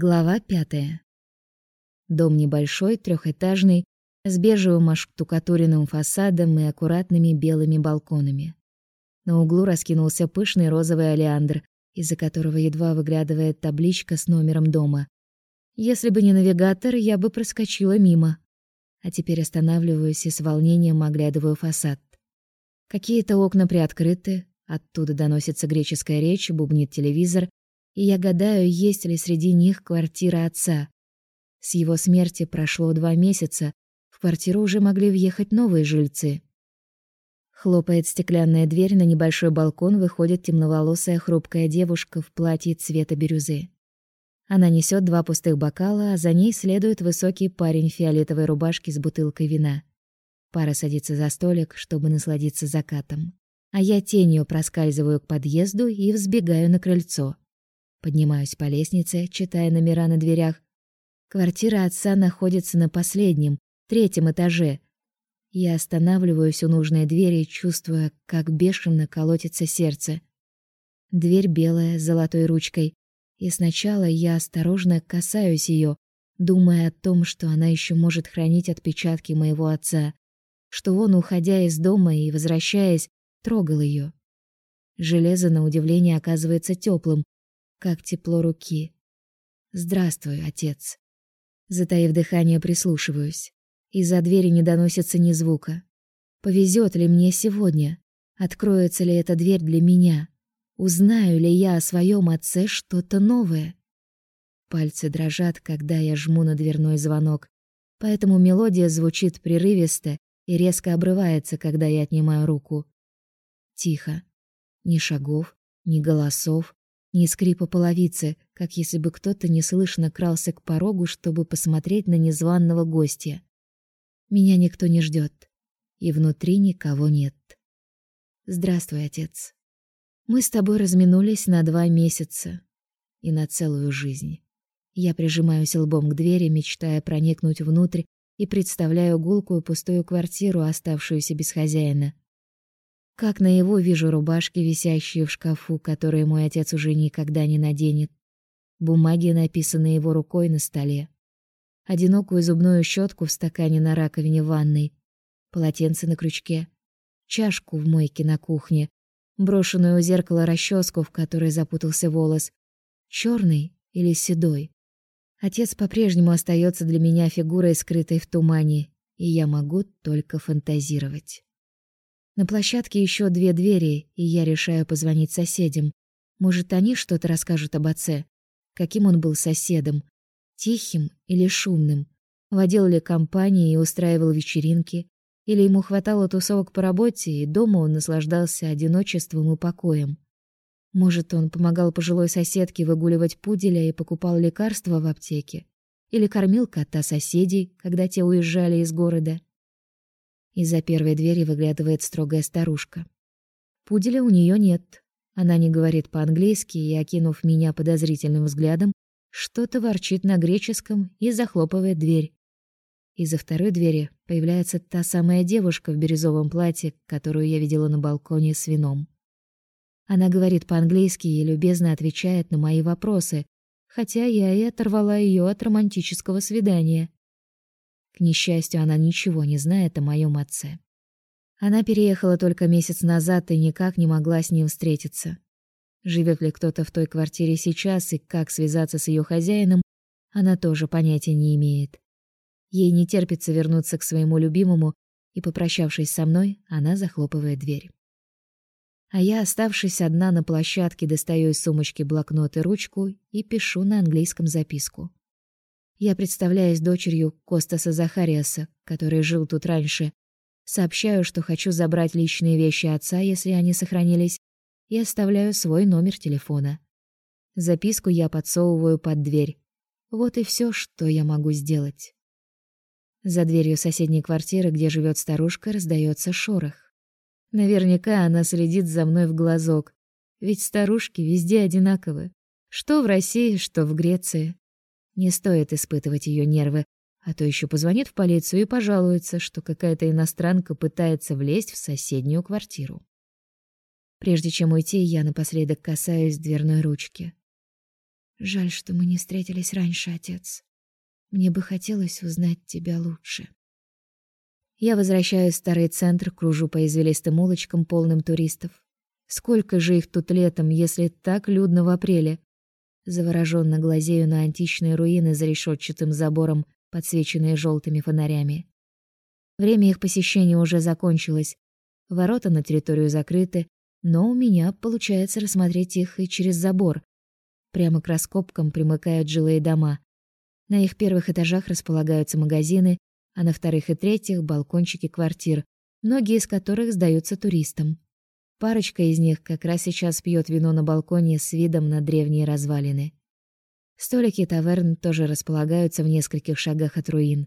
Глава пятая. Дом небольшой, трехэтажный, с бежевым оштукатуренным фасадом и аккуратными белыми балконами. На углу раскинулся пышный розовый олеандр, из-за которого едва выглядывает табличка с номером дома. Если бы не навигатор, я бы проскочила мимо. А теперь останавливаюсь и с волнением оглядываю фасад. Какие-то окна приоткрыты, оттуда доносится греческая речь, бубнит телевизор, и я гадаю, есть ли среди них квартира отца. С его смерти прошло два месяца, в квартиру уже могли въехать новые жильцы. Хлопает стеклянная дверь, на небольшой балкон выходит темноволосая хрупкая девушка в платье цвета бирюзы. Она несет два пустых бокала, а за ней следует высокий парень в фиолетовой рубашке с бутылкой вина. Пара садится за столик, чтобы насладиться закатом. А я тенью проскальзываю к подъезду и взбегаю на крыльцо. Поднимаюсь по лестнице, читая номера на дверях. Квартира отца находится на последнем, третьем этаже. Я останавливаюсь у нужной двери, чувствуя, как бешено колотится сердце. Дверь белая, с золотой ручкой. И сначала я осторожно касаюсь ее, думая о том, что она еще может хранить отпечатки моего отца, что он, уходя из дома и возвращаясь, трогал ее. Железо, на удивление, оказывается теплым, как тепло руки. Здравствуй, отец. Затаив дыхание, прислушиваюсь. Из-за двери не доносится ни звука. Повезет ли мне сегодня? Откроется ли эта дверь для меня? Узнаю ли я о своем отце что-то новое? Пальцы дрожат, когда я жму на дверной звонок, поэтому мелодия звучит прерывисто и резко обрывается, когда я отнимаю руку. Тихо. Ни шагов, ни голосов, ни скрипа половицы, как если бы кто-то неслышно крался к порогу, чтобы посмотреть на незваного гостя. Меня никто не ждет, и внутри никого нет. Здравствуй, отец. Мы с тобой разминулись на два месяца и на целую жизнь. Я прижимаюсь лбом к двери, мечтая проникнуть внутрь, и представляю гулкую пустую квартиру, оставшуюся без хозяина. Как на его вижу рубашки, висящие в шкафу, которые мой отец уже никогда не наденет. Бумаги, написанные его рукой на столе. Одинокую зубную щетку в стакане на раковине ванной. Полотенце на крючке. Чашку в мойке на кухне. Брошенную у зеркала расческу, в которой запутался волос. черный или седой. Отец по-прежнему остается для меня фигурой, скрытой в тумане, и я могу только фантазировать. На площадке еще две двери, и я решаю позвонить соседям. Может, они что-то расскажут об отце? Каким он был соседом? Тихим или шумным? Водил ли компании и устраивал вечеринки? Или ему хватало тусовок по работе, и дома он наслаждался одиночеством и покоем? Может, он помогал пожилой соседке выгуливать пуделя и покупал лекарства в аптеке? Или кормил кота соседей, когда те уезжали из города? Из-за первой двери выглядывает строгая старушка. Пуделя у нее нет. Она не говорит по-английски и, окинув меня подозрительным взглядом, что-то ворчит на греческом и захлопывает дверь. Из-за второй двери появляется та самая девушка в бирюзовом платье, которую я видела на балконе с вином. Она говорит по-английски и любезно отвечает на мои вопросы, хотя я и оторвала ее от романтического свидания. К несчастью, она ничего не знает о моем отце. Она переехала только месяц назад и никак не могла с ним встретиться. Живет ли кто-то в той квартире сейчас и как связаться с ее хозяином, она тоже понятия не имеет. Ей не терпится вернуться к своему любимому, и, попрощавшись со мной, она захлопывает дверь. А я, оставшись одна на площадке, достаю из сумочки блокнот и ручку и пишу на английском записку. Я представляюсь дочерью Костаса Захариаса, который жил тут раньше. Сообщаю, что хочу забрать личные вещи отца, если они сохранились, и оставляю свой номер телефона. Записку я подсовываю под дверь. Вот и все, что я могу сделать. За дверью соседней квартиры, где живет старушка, раздается шорох. Наверняка она следит за мной в глазок, ведь старушки везде одинаковы, что в России, что в Греции. Не стоит испытывать ее нервы, а то еще позвонит в полицию и пожалуется, что какая-то иностранка пытается влезть в соседнюю квартиру. Прежде чем уйти, я напоследок касаюсь дверной ручки. Жаль, что мы не встретились раньше, отец. Мне бы хотелось узнать тебя лучше. Я возвращаюсь в старый центр, кружу по извилистым улочкам, полным туристов. Сколько же их тут летом, если так людно в апреле? Завороженно глазею на античные руины за решетчатым забором, подсвеченные желтыми фонарями. Время их посещения уже закончилось. Ворота на территорию закрыты, но у меня получается рассмотреть их и через забор. Прямо к раскопкам примыкают жилые дома. На их первых этажах располагаются магазины, а на вторых и третьих — балкончики квартир, многие из которых сдаются туристам. Парочка из них как раз сейчас пьет вино на балконе с видом на древние развалины. Столики таверн тоже располагаются в нескольких шагах от руин.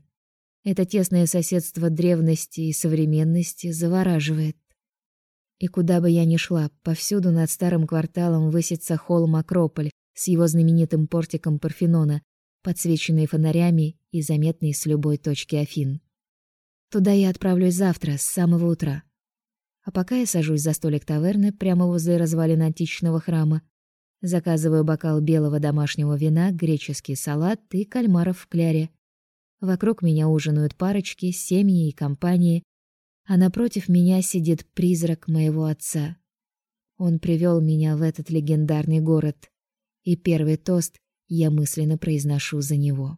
Это тесное соседство древности и современности завораживает. И куда бы я ни шла, повсюду над старым кварталом высится холм Акрополь с его знаменитым портиком Парфенона, подсвеченный фонарями и заметный с любой точки Афин. Туда я отправлюсь завтра с самого утра. А пока я сажусь за столик таверны прямо возле развалин античного храма, заказываю бокал белого домашнего вина, греческий салат и кальмаров в кляре. Вокруг меня ужинают парочки, семьи и компании, а напротив меня сидит призрак моего отца. Он привел меня в этот легендарный город, и первый тост я мысленно произношу за него.